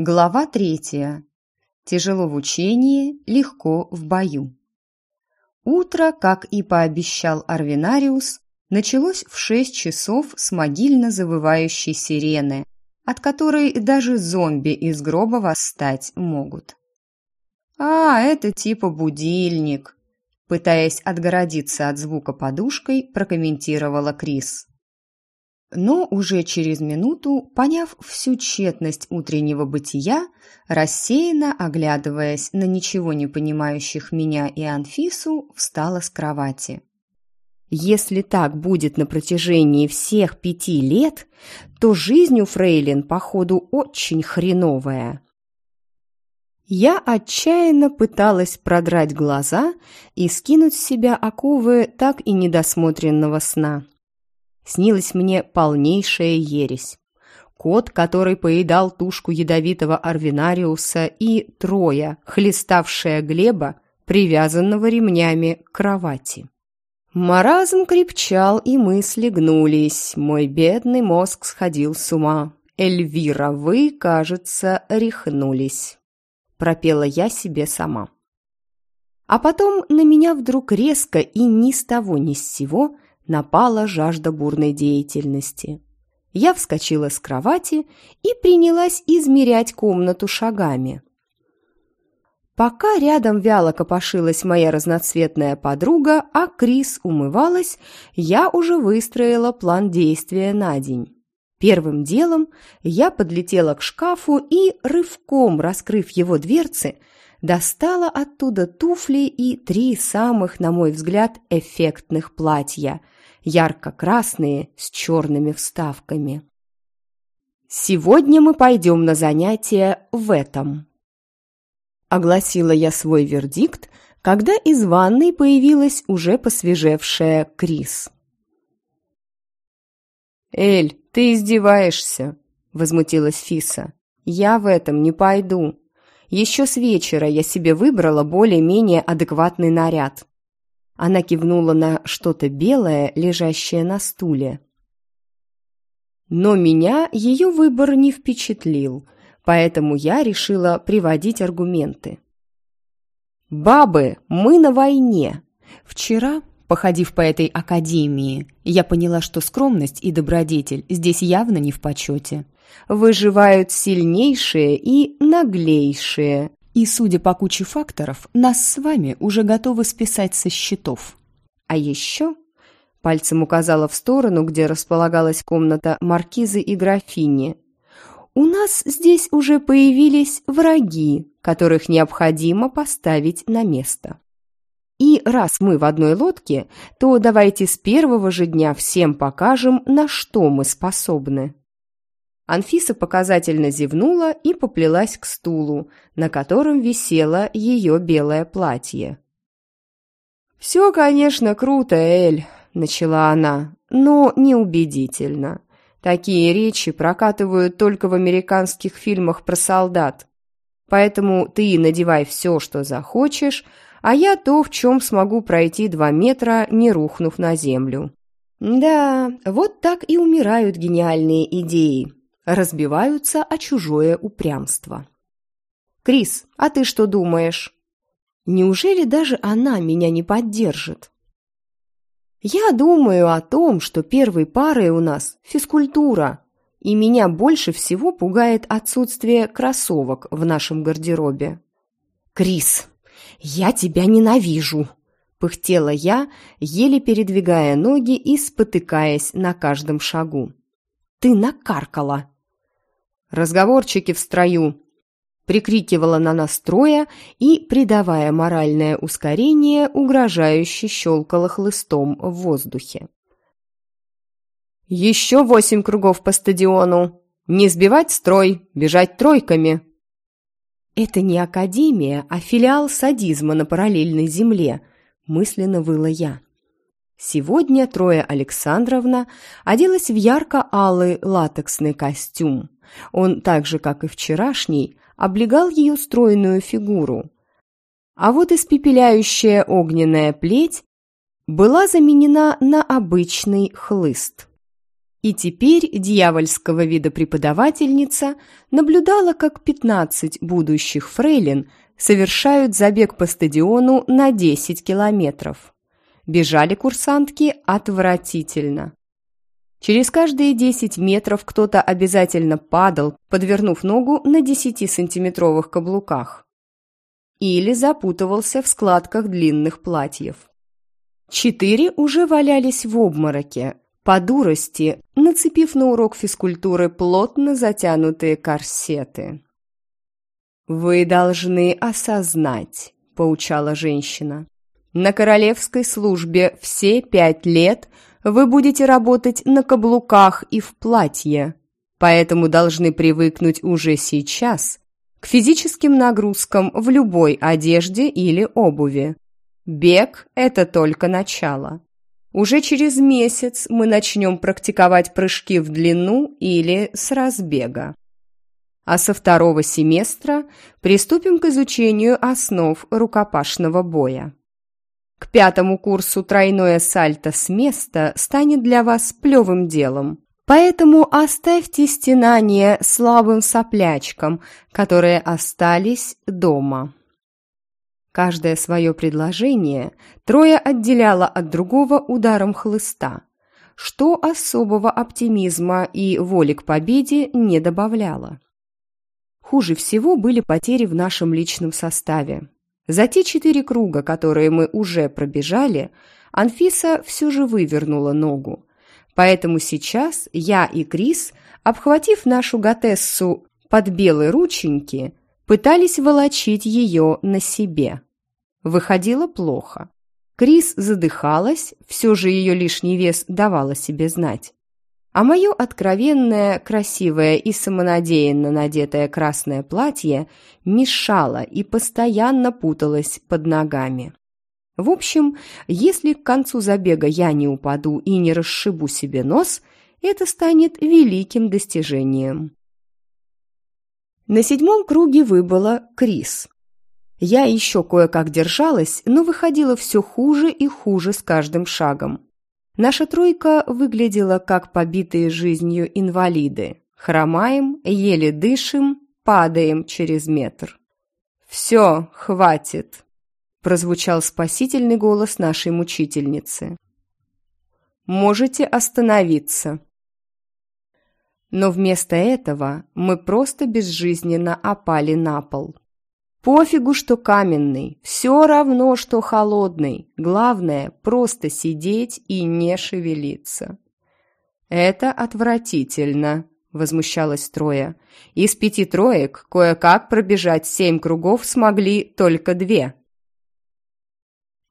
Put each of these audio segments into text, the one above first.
Глава третья. Тяжело в учении, легко в бою. Утро, как и пообещал Арвинариус, началось в шесть часов с могильно завывающей сирены, от которой даже зомби из гроба восстать могут. «А, это типа будильник», пытаясь отгородиться от звука подушкой, прокомментировала Крис. Но уже через минуту, поняв всю тщетность утреннего бытия, рассеянно оглядываясь на ничего не понимающих меня и Анфису, встала с кровати. Если так будет на протяжении всех пяти лет, то жизнь у Фрейлин, походу, очень хреновая. Я отчаянно пыталась продрать глаза и скинуть с себя оковы так и недосмотренного сна снилась мне полнейшая ересь. Кот, который поедал тушку ядовитого арвинариуса, и Троя, хлеставшая Глеба, привязанного ремнями к кровати. Маразм крепчал, и мысли гнулись. Мой бедный мозг сходил с ума. «Эльвира, вы, кажется, рехнулись», — пропела я себе сама. А потом на меня вдруг резко и ни с того ни с сего напала жажда бурной деятельности. Я вскочила с кровати и принялась измерять комнату шагами. Пока рядом вяло копошилась моя разноцветная подруга, а Крис умывалась, я уже выстроила план действия на день. Первым делом я подлетела к шкафу и, рывком раскрыв его дверцы, достала оттуда туфли и три самых, на мой взгляд, эффектных платья – ярко-красные с черными вставками. «Сегодня мы пойдем на занятия в этом», — огласила я свой вердикт, когда из ванной появилась уже посвежевшая Крис. «Эль, ты издеваешься?» — возмутилась Фиса. «Я в этом не пойду. Еще с вечера я себе выбрала более-менее адекватный наряд. Она кивнула на что-то белое, лежащее на стуле. Но меня ее выбор не впечатлил, поэтому я решила приводить аргументы. «Бабы, мы на войне!» Вчера, походив по этой академии, я поняла, что скромность и добродетель здесь явно не в почете. Выживают сильнейшие и наглейшие, и, судя по куче факторов, нас с вами уже готовы списать со счетов. А еще... Пальцем указала в сторону, где располагалась комната маркизы и графини. «У нас здесь уже появились враги, которых необходимо поставить на место. И раз мы в одной лодке, то давайте с первого же дня всем покажем, на что мы способны». Анфиса показательно зевнула и поплелась к стулу, на котором висело ее белое платье. «Все, конечно, круто, Эль», — начала она, — «но неубедительно. Такие речи прокатывают только в американских фильмах про солдат. Поэтому ты надевай все, что захочешь, а я то, в чем смогу пройти два метра, не рухнув на землю». Да, вот так и умирают гениальные идеи, разбиваются о чужое упрямство. «Крис, а ты что думаешь?» «Неужели даже она меня не поддержит?» «Я думаю о том, что первой парой у нас физкультура, и меня больше всего пугает отсутствие кроссовок в нашем гардеробе». «Крис, я тебя ненавижу!» Пыхтела я, еле передвигая ноги и спотыкаясь на каждом шагу. «Ты накаркала!» «Разговорчики в строю!» прикрикивала на нас и, придавая моральное ускорение, угрожающе щелкала хлыстом в воздухе. «Еще восемь кругов по стадиону! Не сбивать строй, бежать тройками!» «Это не академия, а филиал садизма на параллельной земле», — мысленно выла я. Сегодня Троя Александровна оделась в ярко-алый латексный костюм. Он, так же, как и вчерашний, облегал ее стройную фигуру. А вот испепеляющая огненная плеть была заменена на обычный хлыст. И теперь дьявольского вида преподавательница наблюдала, как 15 будущих фрейлин совершают забег по стадиону на 10 километров. Бежали курсантки отвратительно. Через каждые 10 метров кто-то обязательно падал, подвернув ногу на 10-сантиметровых каблуках. Или запутывался в складках длинных платьев. Четыре уже валялись в обмороке, по дурости, нацепив на урок физкультуры плотно затянутые корсеты. «Вы должны осознать», — поучала женщина, «на королевской службе все пять лет вы будете работать на каблуках и в платье, поэтому должны привыкнуть уже сейчас к физическим нагрузкам в любой одежде или обуви. Бег – это только начало. Уже через месяц мы начнем практиковать прыжки в длину или с разбега. А со второго семестра приступим к изучению основ рукопашного боя. К пятому курсу тройное сальто с места станет для вас плевым делом. Поэтому оставьте стенание слабым соплячкам, которые остались дома. Каждое свое предложение трое отделяло от другого ударом хлыста, что особого оптимизма и воли к победе не добавляло. Хуже всего были потери в нашем личном составе. За те четыре круга, которые мы уже пробежали, Анфиса все же вывернула ногу. Поэтому сейчас я и Крис, обхватив нашу Готессу под белые рученьки, пытались волочить ее на себе. Выходило плохо. Крис задыхалась, все же ее лишний вес давала себе знать. А мое откровенное, красивое и самонадеянно надетое красное платье мешало и постоянно путалось под ногами. В общем, если к концу забега я не упаду и не расшибу себе нос, это станет великим достижением. На седьмом круге выбыла Крис. Я еще кое-как держалась, но выходило все хуже и хуже с каждым шагом. Наша тройка выглядела как побитые жизнью инвалиды. Хромаем, еле дышим, падаем через метр. «Все, хватит!» – прозвучал спасительный голос нашей мучительницы. «Можете остановиться!» Но вместо этого мы просто безжизненно опали на пол. Пофигу, что каменный, все равно, что холодный. Главное, просто сидеть и не шевелиться. «Это отвратительно», — возмущалась Троя. «Из пяти троек кое-как пробежать семь кругов смогли только две».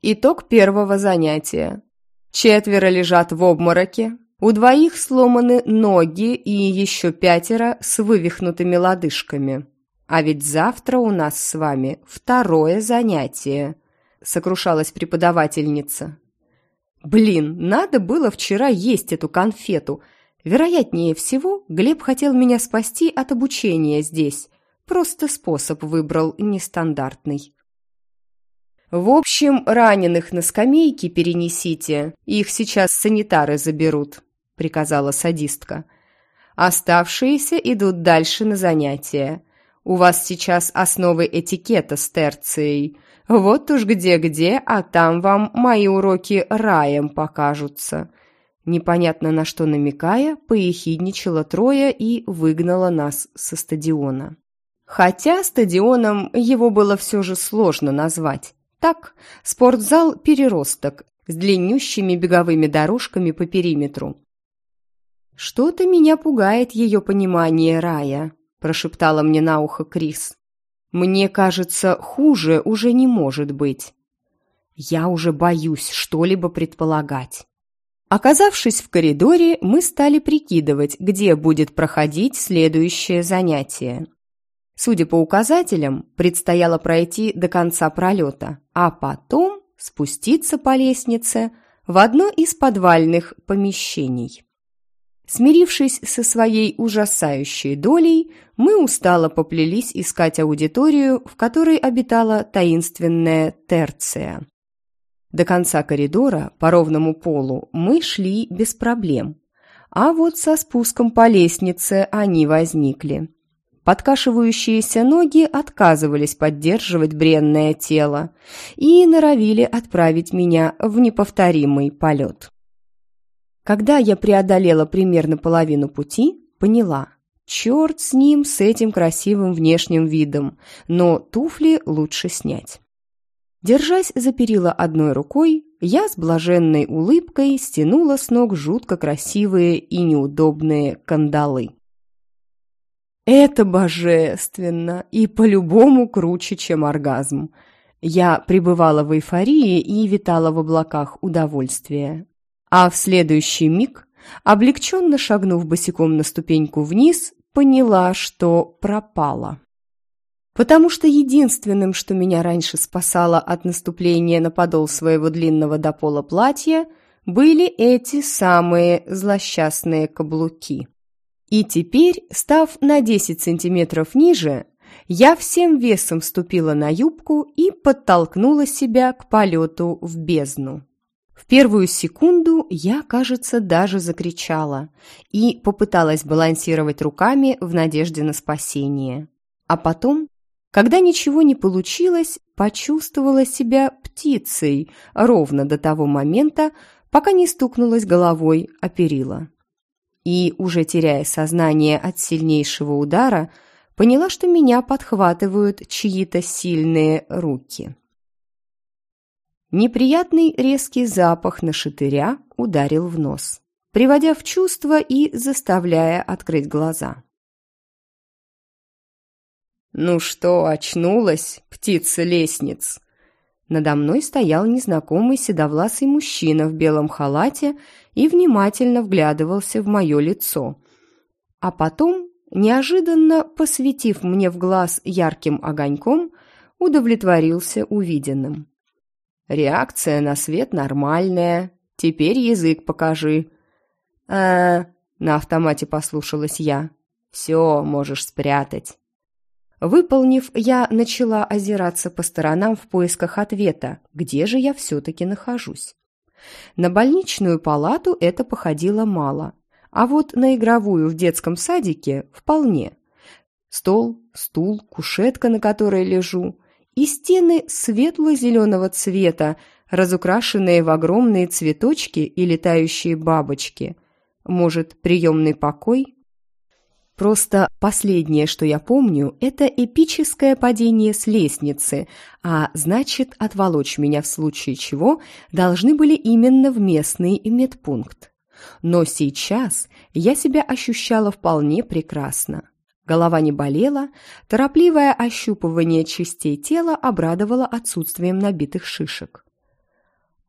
Итог первого занятия. Четверо лежат в обмороке, у двоих сломаны ноги и еще пятеро с вывихнутыми лодыжками. А ведь завтра у нас с вами второе занятие», — сокрушалась преподавательница. «Блин, надо было вчера есть эту конфету. Вероятнее всего, Глеб хотел меня спасти от обучения здесь. Просто способ выбрал нестандартный». «В общем, раненых на скамейке перенесите, их сейчас санитары заберут», — приказала садистка. «Оставшиеся идут дальше на занятия. У вас сейчас основы этикета с терцией. Вот уж где-где, а там вам мои уроки раем покажутся». Непонятно на что намекая, поехидничала Троя и выгнала нас со стадиона. Хотя стадионом его было все же сложно назвать. Так, спортзал-переросток с длиннющими беговыми дорожками по периметру. Что-то меня пугает ее понимание рая. – прошептала мне на ухо Крис. «Мне кажется, хуже уже не может быть. Я уже боюсь что-либо предполагать». Оказавшись в коридоре, мы стали прикидывать, где будет проходить следующее занятие. Судя по указателям, предстояло пройти до конца пролета, а потом спуститься по лестнице в одно из подвальных помещений. Смирившись со своей ужасающей долей, мы устало поплелись искать аудиторию, в которой обитала таинственная терция. До конца коридора по ровному полу мы шли без проблем, А вот со спуском по лестнице они возникли. Подкашивающиеся ноги отказывались поддерживать бренное тело и норовили отправить меня в неповторимый полет. Когда я преодолела примерно половину пути, поняла, черт с ним, с этим красивым внешним видом, но туфли лучше снять. Держась за перила одной рукой, я с блаженной улыбкой стянула с ног жутко красивые и неудобные кандалы. Это божественно и по-любому круче, чем оргазм. Я пребывала в эйфории и витала в облаках удовольствия. А в следующий миг, облегченно шагнув босиком на ступеньку вниз, поняла, что пропала. Потому что единственным, что меня раньше спасало от наступления на подол своего длинного до пола платья, были эти самые злосчастные каблуки. И теперь, став на 10 сантиметров ниже, я всем весом вступила на юбку и подтолкнула себя к полету в бездну. В первую секунду я, кажется, даже закричала и попыталась балансировать руками в надежде на спасение. А потом, когда ничего не получилось, почувствовала себя птицей ровно до того момента, пока не стукнулась головой о перила и, уже теряя сознание от сильнейшего удара, поняла, что меня подхватывают чьи-то сильные руки. Неприятный резкий запах на шатыря ударил в нос, приводя в чувство и заставляя открыть глаза. «Ну что, очнулась, птица-лестниц?» Надо мной стоял незнакомый седовласый мужчина в белом халате и внимательно вглядывался в мое лицо. А потом, неожиданно посветив мне в глаз ярким огоньком, удовлетворился увиденным. «Реакция на свет нормальная. Теперь язык покажи». «Э-э...» на автомате послушалась я. «Все можешь спрятать». Выполнив, я начала озираться по сторонам в поисках ответа, где же я все-таки нахожусь. На больничную палату это походило мало, а вот на игровую в детском садике вполне. Стол, стул, кушетка, на которой лежу, и стены светло-зеленого цвета, разукрашенные в огромные цветочки и летающие бабочки. Может, приемный покой? Просто последнее, что я помню, это эпическое падение с лестницы, а значит, отволочь меня в случае чего должны были именно в местный медпункт. Но сейчас я себя ощущала вполне прекрасно. Голова не болела, торопливое ощупывание частей тела обрадовало отсутствием набитых шишек.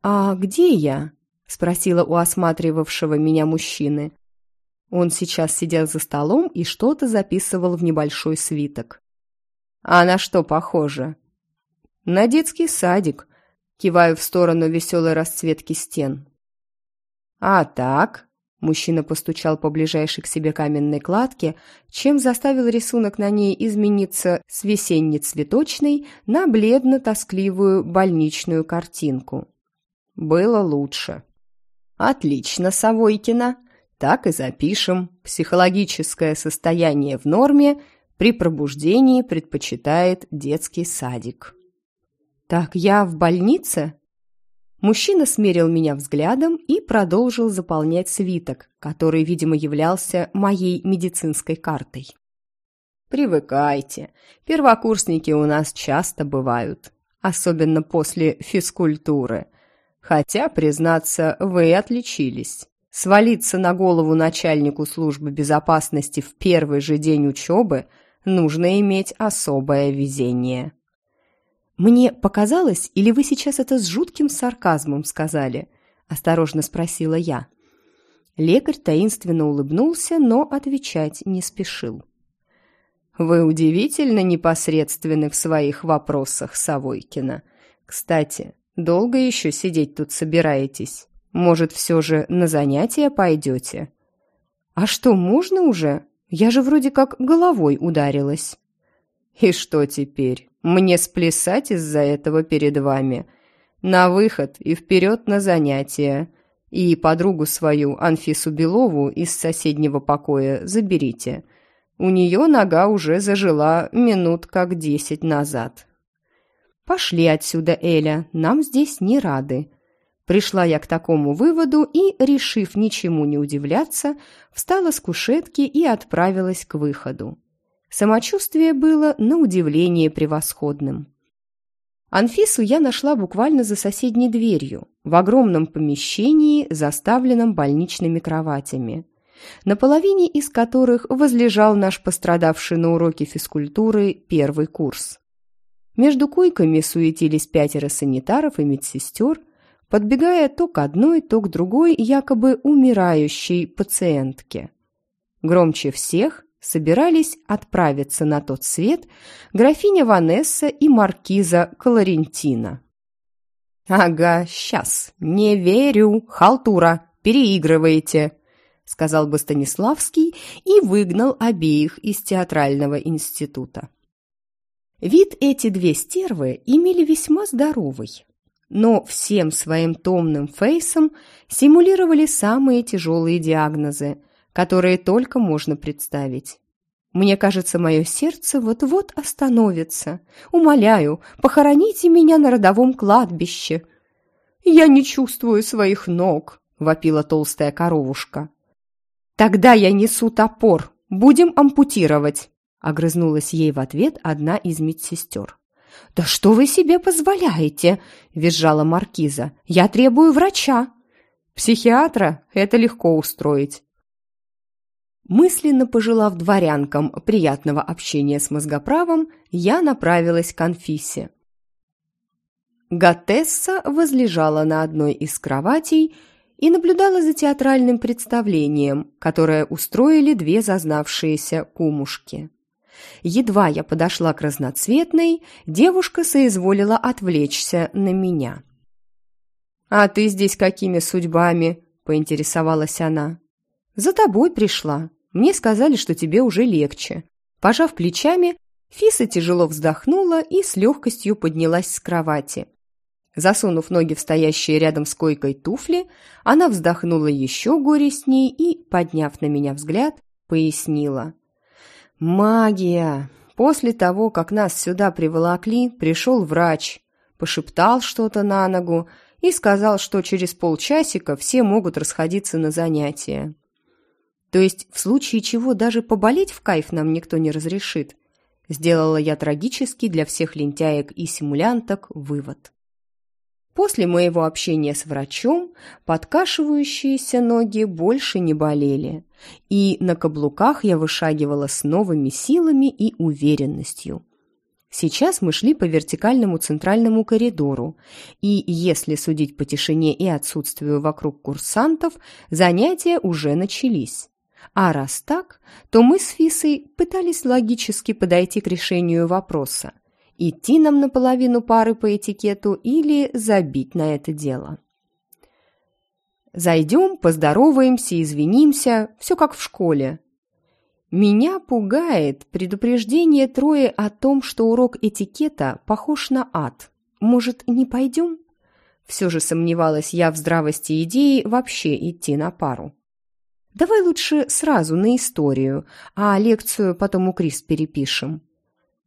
«А где я?» – спросила у осматривавшего меня мужчины. Он сейчас сидел за столом и что-то записывал в небольшой свиток. «А на что похоже?» «На детский садик», киваю в сторону веселой расцветки стен. «А так?» Мужчина постучал по ближайшей к себе каменной кладке, чем заставил рисунок на ней измениться с весенне-цветочной на бледно-тоскливую больничную картинку. Было лучше. «Отлично, Савойкина!» Так и запишем. Психологическое состояние в норме, при пробуждении предпочитает детский садик. «Так я в больнице?» Мужчина смерил меня взглядом и продолжил заполнять свиток, который, видимо, являлся моей медицинской картой. «Привыкайте. Первокурсники у нас часто бывают, особенно после физкультуры. Хотя, признаться, вы отличились. Свалиться на голову начальнику службы безопасности в первый же день учебы нужно иметь особое везение. «Мне показалось, или вы сейчас это с жутким сарказмом сказали?» – осторожно спросила я. Лекарь таинственно улыбнулся, но отвечать не спешил. «Вы удивительно непосредственны в своих вопросах, Савойкина. Кстати, долго еще сидеть тут собираетесь?» Может, все же на занятия пойдете? А что, можно уже? Я же вроде как головой ударилась. И что теперь? Мне сплясать из-за этого перед вами? На выход и вперед на занятия. И подругу свою, Анфису Белову, из соседнего покоя заберите. У нее нога уже зажила минут как десять назад. Пошли отсюда, Эля, нам здесь не рады. Пришла я к такому выводу и, решив ничему не удивляться, встала с кушетки и отправилась к выходу. Самочувствие было на удивление превосходным. Анфису я нашла буквально за соседней дверью, в огромном помещении, заставленном больничными кроватями, на половине из которых возлежал наш пострадавший на уроке физкультуры первый курс. Между койками суетились пятеро санитаров и медсестер, подбегая то к одной, то к другой якобы умирающей пациентке. Громче всех собирались отправиться на тот свет графиня Ванесса и маркиза Каларентина. «Ага, сейчас, не верю, халтура, переигрываете», сказал бы Станиславский и выгнал обеих из театрального института. Вид эти две стервы имели весьма здоровый, но всем своим томным фейсом симулировали самые тяжелые диагнозы, которые только можно представить. Мне кажется, мое сердце вот-вот остановится. Умоляю, похороните меня на родовом кладбище. Я не чувствую своих ног, вопила толстая коровушка. Тогда я несу топор. Будем ампутировать, огрызнулась ей в ответ одна из медсестер. «Да что вы себе позволяете?» – визжала маркиза. «Я требую врача». «Психиатра это легко устроить. Мысленно пожелав дворянкам приятного общения с мозгоправом, я направилась к Анфисе. Готесса возлежала на одной из кроватей и наблюдала за театральным представлением, которое устроили две зазнавшиеся кумушки. Едва я подошла к разноцветной, девушка соизволила отвлечься на меня. «А ты здесь какими судьбами?» – поинтересовалась она. «За тобой пришла», мне сказали, что тебе уже легче». Пожав плечами, Фиса тяжело вздохнула и с легкостью поднялась с кровати. Засунув ноги в стоящие рядом с койкой туфли, она вздохнула еще горестней и, подняв на меня взгляд, пояснила. «Магия! После того, как нас сюда приволокли, пришел врач, пошептал что-то на ногу и сказал, что через полчасика все могут расходиться на занятия. То есть в случае чего даже поболеть в кайф нам никто не разрешит. Сделала я трагический для всех лентяек и симулянток вывод. После моего общения с врачом подкашивающиеся ноги больше не болели, и на каблуках я вышагивала с новыми силами и уверенностью. Сейчас мы шли по вертикальному центральному коридору, и, если судить по тишине и отсутствию вокруг курсантов, занятия уже начались. А раз так, то мы с Фисой пытались логически подойти к решению вопроса. Идти нам наполовину пары по этикету или забить на это дело. Зайдем, поздороваемся, извинимся, все как в школе. Меня пугает предупреждение Трое о том, что урок этикета похож на ад. Может, не пойдем? Все же сомневалась я в здравости идеи вообще идти на пару. Давай лучше сразу на историю, а лекцию потом у Крис перепишем.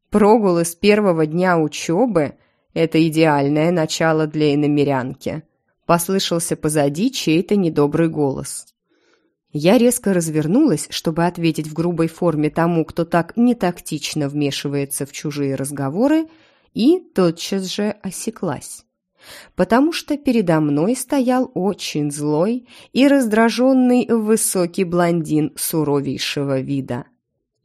Прогулы с первого дня учебы – это идеальное начало для иномерянки. Послышался позади чей-то недобрый голос. Я резко развернулась, чтобы ответить в грубой форме тому, кто так нетактично вмешивается в чужие разговоры, и тотчас же осеклась потому что передо мной стоял очень злой и раздраженный высокий блондин суровейшего вида.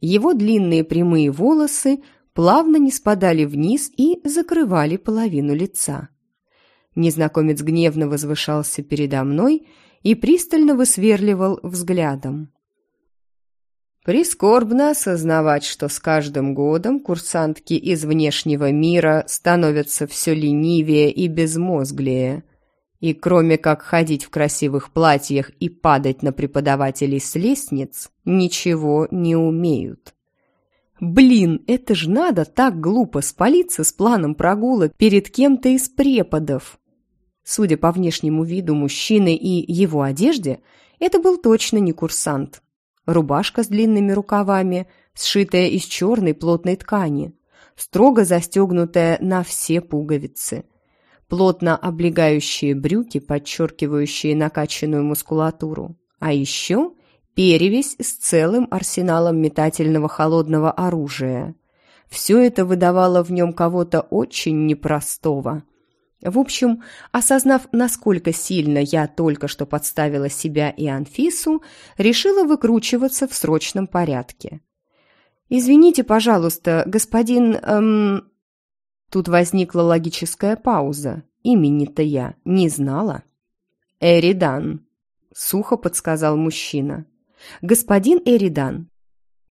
Его длинные прямые волосы плавно не спадали вниз и закрывали половину лица. Незнакомец гневно возвышался передо мной и пристально высверливал взглядом. Прискорбно осознавать, что с каждым годом курсантки из внешнего мира становятся все ленивее и безмозглее. И кроме как ходить в красивых платьях и падать на преподавателей с лестниц, ничего не умеют. Блин, это ж надо так глупо спалиться с планом прогулок перед кем-то из преподов. Судя по внешнему виду мужчины и его одежде, это был точно не курсант. Рубашка с длинными рукавами, сшитая из черной плотной ткани, строго застегнутая на все пуговицы. Плотно облегающие брюки, подчеркивающие накачанную мускулатуру. А еще перевесь с целым арсеналом метательного холодного оружия. Все это выдавало в нем кого-то очень непростого. В общем, осознав, насколько сильно я только что подставила себя и Анфису, решила выкручиваться в срочном порядке. «Извините, пожалуйста, господин...» эм... Тут возникла логическая пауза. Имени-то я не знала. «Эридан», — сухо подсказал мужчина. «Господин Эридан,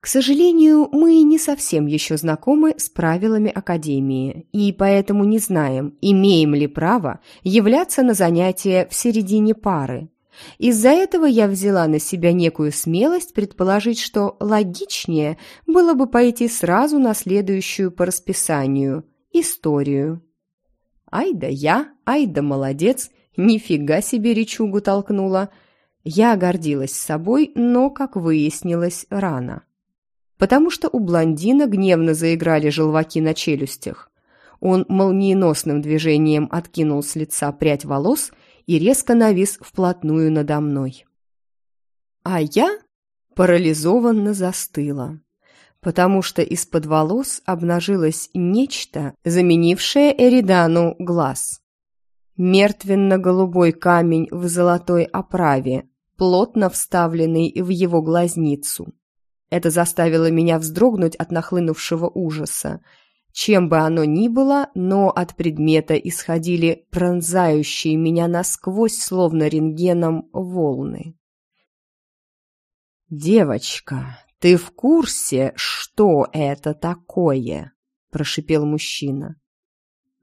к сожалению, мы не совсем еще знакомы с правилами Академии, и поэтому не знаем, имеем ли право являться на занятия в середине пары. Из-за этого я взяла на себя некую смелость предположить, что логичнее было бы пойти сразу на следующую по расписанию – историю. Ай да я, ай да молодец, нифига себе речугу толкнула. Я гордилась собой, но, как выяснилось, рано. Потому что у блондина гневно заиграли желваки на челюстях. Он молниеносным движением откинул с лица прядь волос и резко навис вплотную надо мной. А я парализованно застыла, потому что из-под волос обнажилось нечто, заменившее Эридану глаз. Мертвенно-голубой камень в золотой оправе, плотно вставленный в его глазницу. Это заставило меня вздрогнуть от нахлынувшего ужаса, чем бы оно ни было, но от предмета исходили пронзающие меня насквозь, словно рентгеном, волны. «Девочка, ты в курсе, что это такое?» – прошипел мужчина.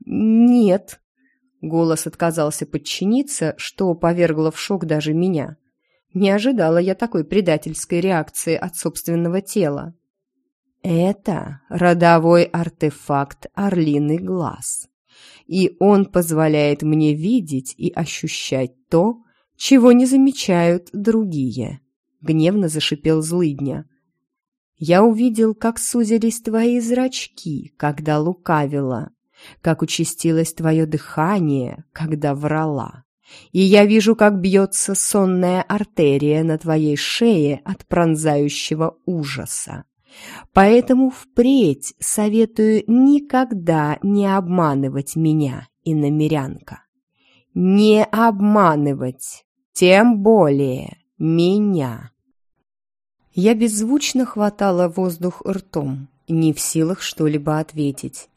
«Нет», – голос отказался подчиниться, что повергло в шок даже меня. Не ожидала я такой предательской реакции от собственного тела. Это родовой артефакт Орлиный глаз. И он позволяет мне видеть и ощущать то, чего не замечают другие. Гневно зашипел злыдня. Я увидел, как сузились твои зрачки, когда лукавила, как участилось твое дыхание, когда врала. И я вижу, как бьется сонная артерия на твоей шее от пронзающего ужаса. Поэтому впредь советую никогда не обманывать меня, иномерянка. Не обманывать, тем более меня. Я беззвучно хватала воздух ртом, не в силах что-либо ответить.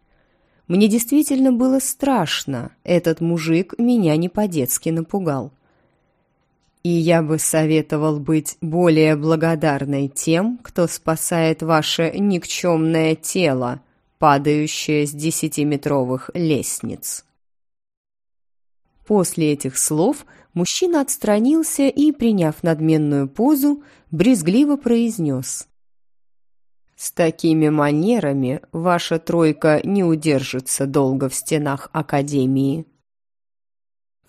Мне действительно было страшно, этот мужик меня не по-детски напугал. И я бы советовал быть более благодарной тем, кто спасает ваше никчемное тело, падающее с десятиметровых лестниц. После этих слов мужчина отстранился и, приняв надменную позу, брезгливо произнес. «С такими манерами ваша тройка не удержится долго в стенах Академии».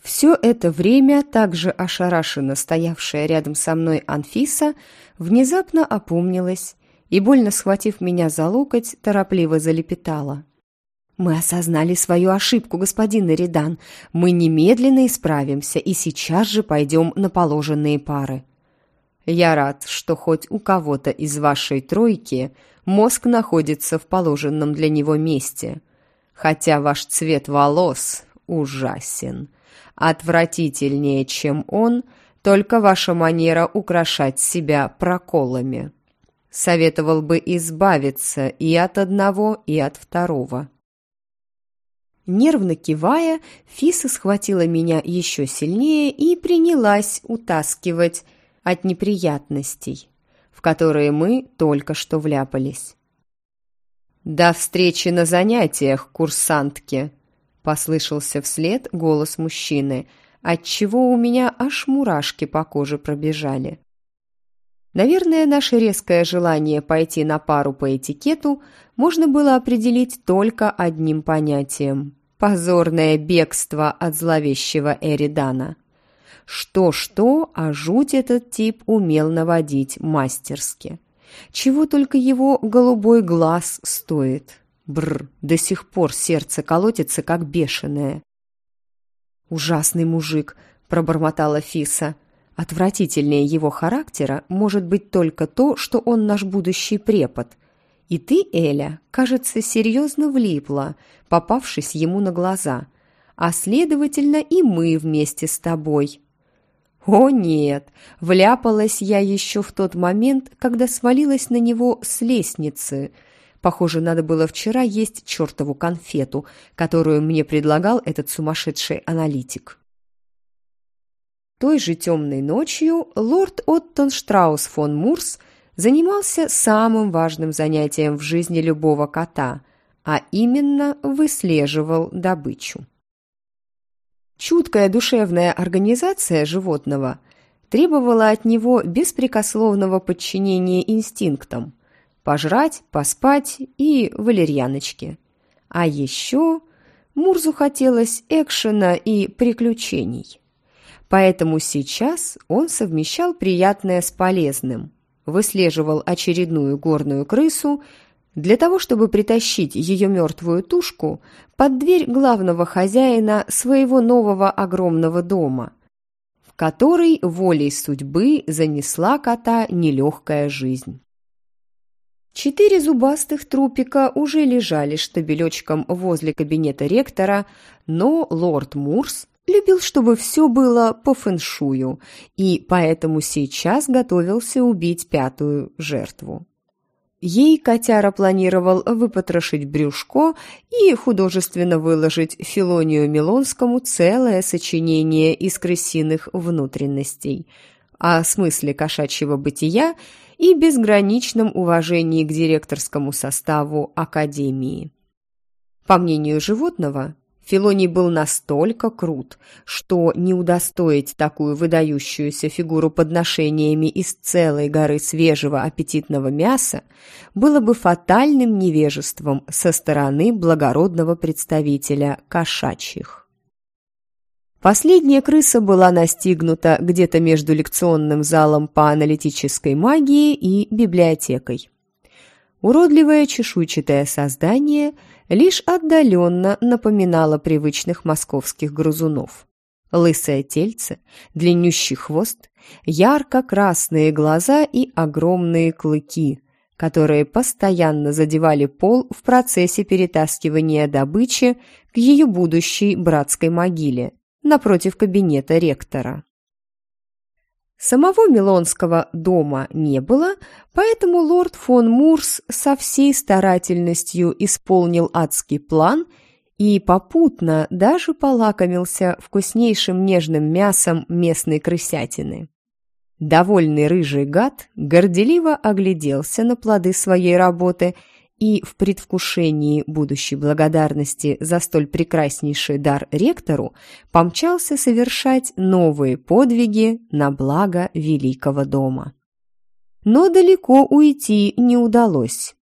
Все это время, также ошарашенно стоявшая рядом со мной Анфиса, внезапно опомнилась и, больно схватив меня за локоть, торопливо залепетала. «Мы осознали свою ошибку, господин Эридан. Мы немедленно исправимся и сейчас же пойдем на положенные пары». «Я рад, что хоть у кого-то из вашей тройки мозг находится в положенном для него месте, хотя ваш цвет волос ужасен. Отвратительнее, чем он, только ваша манера украшать себя проколами. Советовал бы избавиться и от одного, и от второго. Нервно кивая, Фиса схватила меня еще сильнее и принялась утаскивать от неприятностей, в которые мы только что вляпались. «До встречи на занятиях, курсантки!» Послышался вслед голос мужчины, отчего у меня аж мурашки по коже пробежали. Наверное, наше резкое желание пойти на пару по этикету можно было определить только одним понятием Позорное бегство от зловещего Эридана. Что-что, а жуть этот тип умел наводить мастерски. Чего только его голубой глаз стоит. Бр, до сих пор сердце колотится, как бешеное. «Ужасный мужик», — пробормотала Фиса. «Отвратительнее его характера может быть только то, что он наш будущий препод. И ты, Эля, кажется, серьезно влипла, попавшись ему на глаза. А следовательно, и мы вместе с тобой». О нет, вляпалась я еще в тот момент, когда свалилась на него с лестницы. Похоже, надо было вчера есть чертову конфету, которую мне предлагал этот сумасшедший аналитик. Той же темной ночью лорд Оттон Штраус фон Мурс занимался самым важным занятием в жизни любого кота, а именно выслеживал добычу. Чуткая душевная организация животного требовала от него беспрекословного подчинения инстинктам – пожрать, поспать и валерьяночки. А еще Мурзу хотелось экшена и приключений. Поэтому сейчас он совмещал приятное с полезным, выслеживал очередную горную крысу – для того, чтобы притащить ее мертвую тушку под дверь главного хозяина своего нового огромного дома, в который волей судьбы занесла кота нелегкая жизнь. Четыре зубастых трупика уже лежали штабелечком возле кабинета ректора, но лорд Мурс любил, чтобы все было по фэншую, и поэтому сейчас готовился убить пятую жертву. Ей котяра планировал выпотрошить брюшко и художественно выложить Филонию Милонскому целое сочинение из крысиных внутренностей о смысле кошачьего бытия и безграничном уважении к директорскому составу Академии. По мнению животного, Филоний был настолько крут, что не удостоить такую выдающуюся фигуру подношениями из целой горы свежего аппетитного мяса было бы фатальным невежеством со стороны благородного представителя кошачьих. Последняя крыса была настигнута где-то между лекционным залом по аналитической магии и библиотекой. Уродливое чешуйчатое создание – лишь отдаленно напоминала привычных московских грызунов. Лысое тельце, длиннющий хвост, ярко-красные глаза и огромные клыки, которые постоянно задевали пол в процессе перетаскивания добычи к ее будущей братской могиле напротив кабинета ректора. Самого Милонского дома не было, поэтому лорд фон Мурс со всей старательностью исполнил адский план и попутно даже полакомился вкуснейшим нежным мясом местной крысятины. Довольный рыжий гад горделиво огляделся на плоды своей работы – и в предвкушении будущей благодарности за столь прекраснейший дар ректору помчался совершать новые подвиги на благо великого дома. Но далеко уйти не удалось.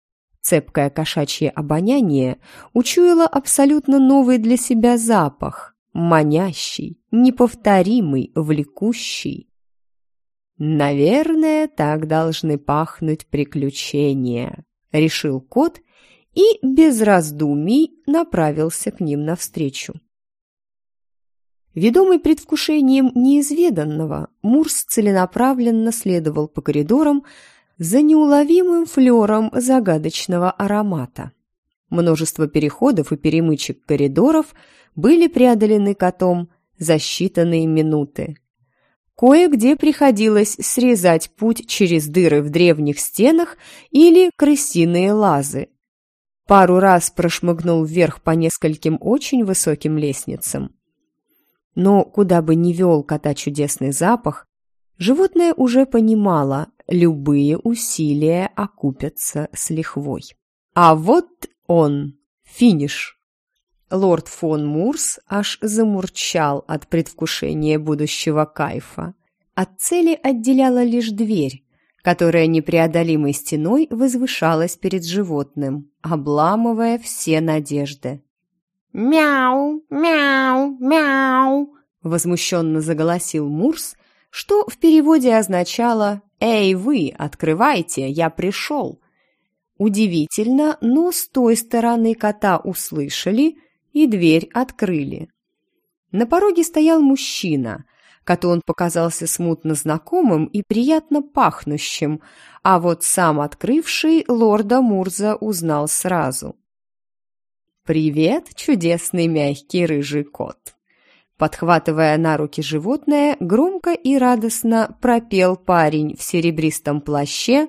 Цепкое кошачье обоняние учуяло абсолютно новый для себя запах, манящий, неповторимый, влекущий. Наверное, так должны пахнуть приключения решил кот и без раздумий направился к ним навстречу. Ведомый предвкушением неизведанного, Мурс целенаправленно следовал по коридорам за неуловимым флером загадочного аромата. Множество переходов и перемычек коридоров были преодолены котом за считанные минуты. Кое-где приходилось срезать путь через дыры в древних стенах или крысиные лазы. Пару раз прошмыгнул вверх по нескольким очень высоким лестницам. Но куда бы ни вел кота чудесный запах, животное уже понимало, любые усилия окупятся с лихвой. А вот он, финиш. Лорд фон Мурс аж замурчал от предвкушения будущего кайфа. От цели отделяла лишь дверь, которая непреодолимой стеной возвышалась перед животным, обламывая все надежды. «Мяу, мяу, мяу!» — возмущенно заголосил Мурс, что в переводе означало «Эй, вы, открывайте, я пришел!» Удивительно, но с той стороны кота услышали и дверь открыли. На пороге стоял мужчина. Коту он показался смутно знакомым и приятно пахнущим, а вот сам открывший лорда Мурза узнал сразу. «Привет, чудесный мягкий рыжий кот!» Подхватывая на руки животное, громко и радостно пропел парень в серебристом плаще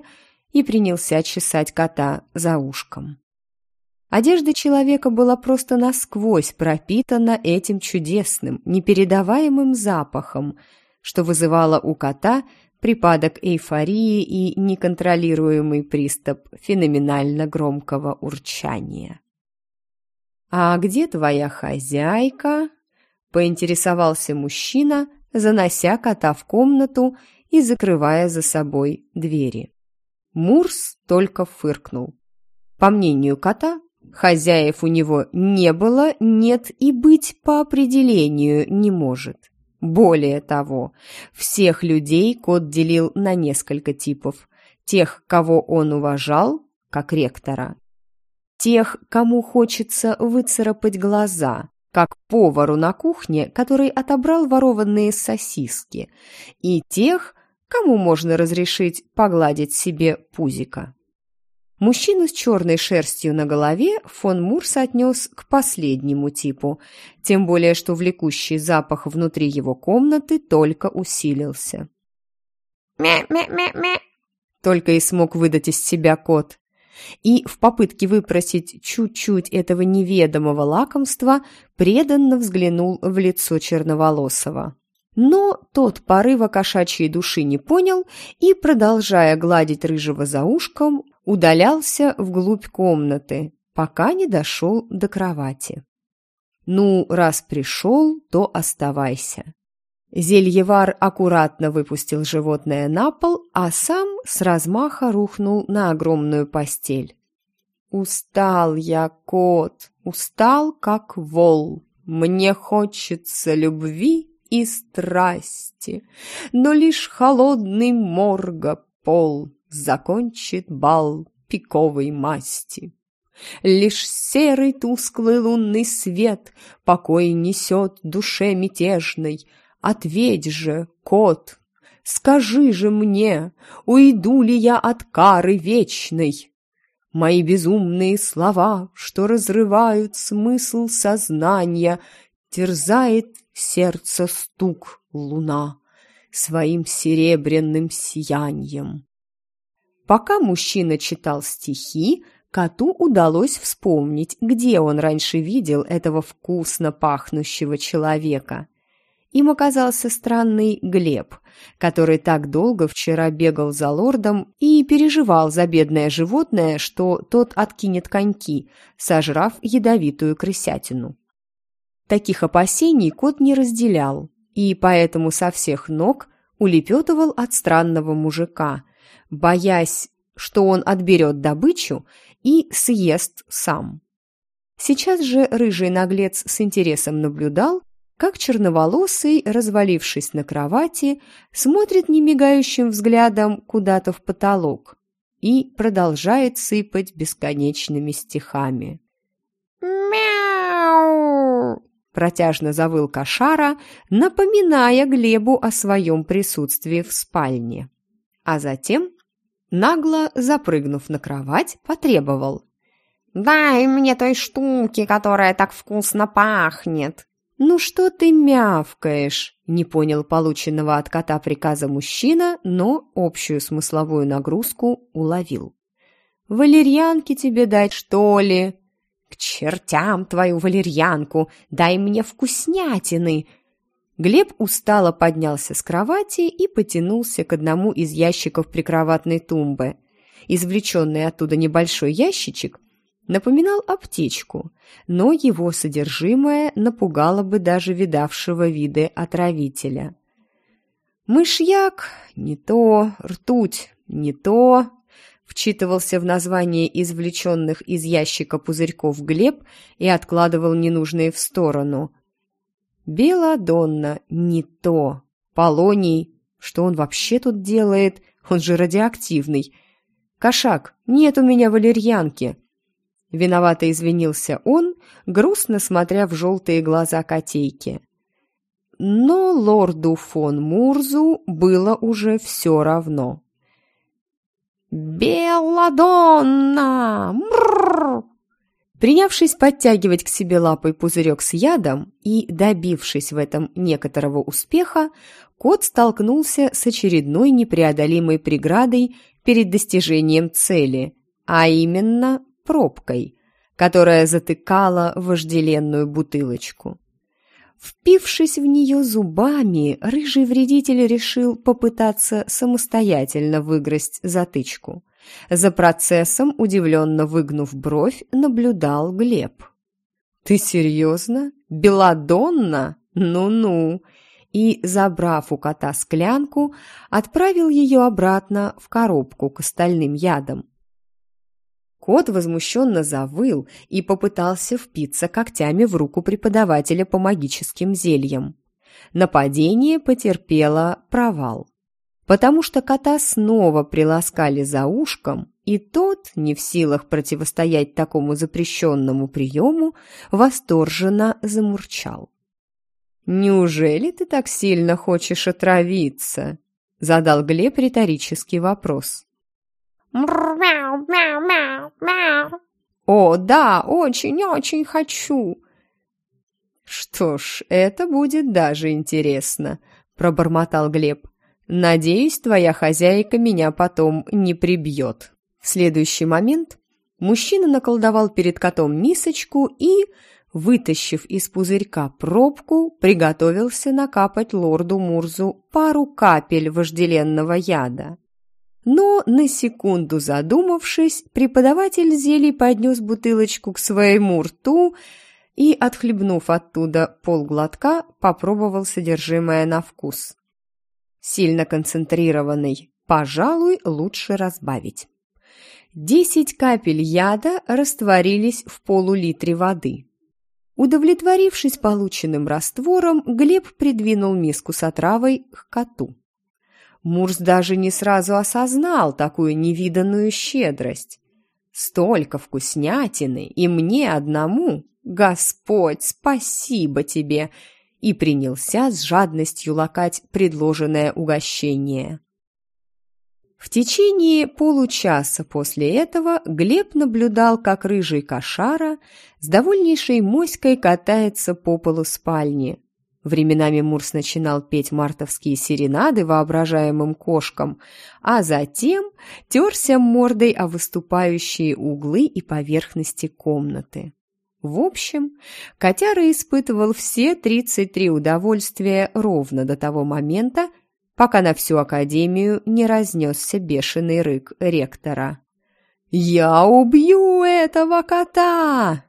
и принялся чесать кота за ушком. Одежда человека была просто насквозь пропитана этим чудесным, непередаваемым запахом, что вызывало у кота припадок эйфории и неконтролируемый приступ феноменально громкого урчания. «А где твоя хозяйка?» – поинтересовался мужчина, занося кота в комнату и закрывая за собой двери. Мурс только фыркнул. По мнению кота, Хозяев у него не было, нет и быть по определению не может. Более того, всех людей кот делил на несколько типов. Тех, кого он уважал, как ректора. Тех, кому хочется выцарапать глаза, как повару на кухне, который отобрал ворованные сосиски. И тех, кому можно разрешить погладить себе пузика. Мужчину с черной шерстью на голове фон Мурс отнес к последнему типу, тем более что влекущий запах внутри его комнаты только усилился. «Мя-мя-мя-мя!» Только и смог выдать из себя кот. И в попытке выпросить чуть-чуть этого неведомого лакомства преданно взглянул в лицо черноволосого. Но тот порыва кошачьей души не понял и, продолжая гладить рыжего за ушком, удалялся вглубь комнаты, пока не дошел до кровати. «Ну, раз пришел, то оставайся». Зельевар аккуратно выпустил животное на пол, а сам с размаха рухнул на огромную постель. «Устал я, кот, устал, как вол. Мне хочется любви и страсти, но лишь холодный морга пол закончит бал пиковой масти. Лишь серый тусклый лунный свет покой несет душе мятежной. Ответь же, кот, скажи же мне, уйду ли я от кары вечной? Мои безумные слова, что разрывают смысл сознания, терзает сердце стук луна своим серебряным сиянием. Пока мужчина читал стихи, коту удалось вспомнить, где он раньше видел этого вкусно пахнущего человека. Им оказался странный Глеб, который так долго вчера бегал за лордом и переживал за бедное животное, что тот откинет коньки, сожрав ядовитую крысятину. Таких опасений кот не разделял, и поэтому со всех ног улепетывал от странного мужика – боясь, что он отберет добычу и съест сам. Сейчас же рыжий наглец с интересом наблюдал, как черноволосый, развалившись на кровати, смотрит немигающим взглядом куда-то в потолок и продолжает сыпать бесконечными стихами. «Мяу!» Протяжно завыл кошара, напоминая Глебу о своем присутствии в спальне. А затем нагло запрыгнув на кровать, потребовал. «Дай мне той штуки, которая так вкусно пахнет!» «Ну что ты мявкаешь?» – не понял полученного от кота приказа мужчина, но общую смысловую нагрузку уловил. «Валерьянки тебе дать, что ли?» «К чертям твою валерьянку! Дай мне вкуснятины!» Глеб устало поднялся с кровати и потянулся к одному из ящиков прикроватной тумбы. Извлеченный оттуда небольшой ящичек напоминал аптечку, но его содержимое напугало бы даже видавшего виды отравителя. Мышьяк — не то, ртуть — не то, вчитывался в название извлеченных из ящика пузырьков Глеб и откладывал ненужные в сторону. «Беладонна, не то. Полоний. Что он вообще тут делает? Он же радиоактивный. Кошак, нет у меня валерьянки». Виновато извинился он, грустно смотря в желтые глаза котейки. Но лорду фон Мурзу было уже все равно. «Белладонна! Мрррр!» Принявшись подтягивать к себе лапой пузырек с ядом и добившись в этом некоторого успеха, кот столкнулся с очередной непреодолимой преградой перед достижением цели, а именно пробкой, которая затыкала вожделенную бутылочку. Впившись в нее зубами, рыжий вредитель решил попытаться самостоятельно выгрызть затычку. За процессом, удивленно выгнув бровь, наблюдал Глеб. «Ты серьезно? Беладонна? Ну-ну!» И, забрав у кота склянку, отправил ее обратно в коробку к остальным ядам. Кот возмущенно завыл и попытался впиться когтями в руку преподавателя по магическим зельям. Нападение потерпело провал, потому что кота снова приласкали за ушком, и тот, не в силах противостоять такому запрещенному приему, восторженно замурчал. «Неужели ты так сильно хочешь отравиться?» — задал Глеб риторический вопрос. Мяу, мяу, мяу, мяу. «О, да, очень-очень хочу!» «Что ж, это будет даже интересно», — пробормотал Глеб. «Надеюсь, твоя хозяйка меня потом не прибьет». В следующий момент мужчина наколдовал перед котом мисочку и, вытащив из пузырька пробку, приготовился накапать лорду Мурзу пару капель вожделенного яда. Но, на секунду задумавшись, преподаватель зелий поднес бутылочку к своему рту и, отхлебнув оттуда полглотка, попробовал содержимое на вкус. Сильно концентрированный, пожалуй, лучше разбавить. Десять капель яда растворились в полулитре воды. Удовлетворившись полученным раствором, Глеб придвинул миску с отравой к коту. Мурс даже не сразу осознал такую невиданную щедрость. Столько вкуснятины, и мне одному. Господь, спасибо тебе! И принялся с жадностью лакать предложенное угощение. В течение получаса после этого Глеб наблюдал, как рыжий кошара с довольнейшей моськой катается по полу спальни, Временами Мурс начинал петь мартовские серенады воображаемым кошкам, а затем терся мордой о выступающие углы и поверхности комнаты. В общем, котяра испытывал все 33 удовольствия ровно до того момента, пока на всю академию не разнесся бешеный рык ректора. «Я убью этого кота!»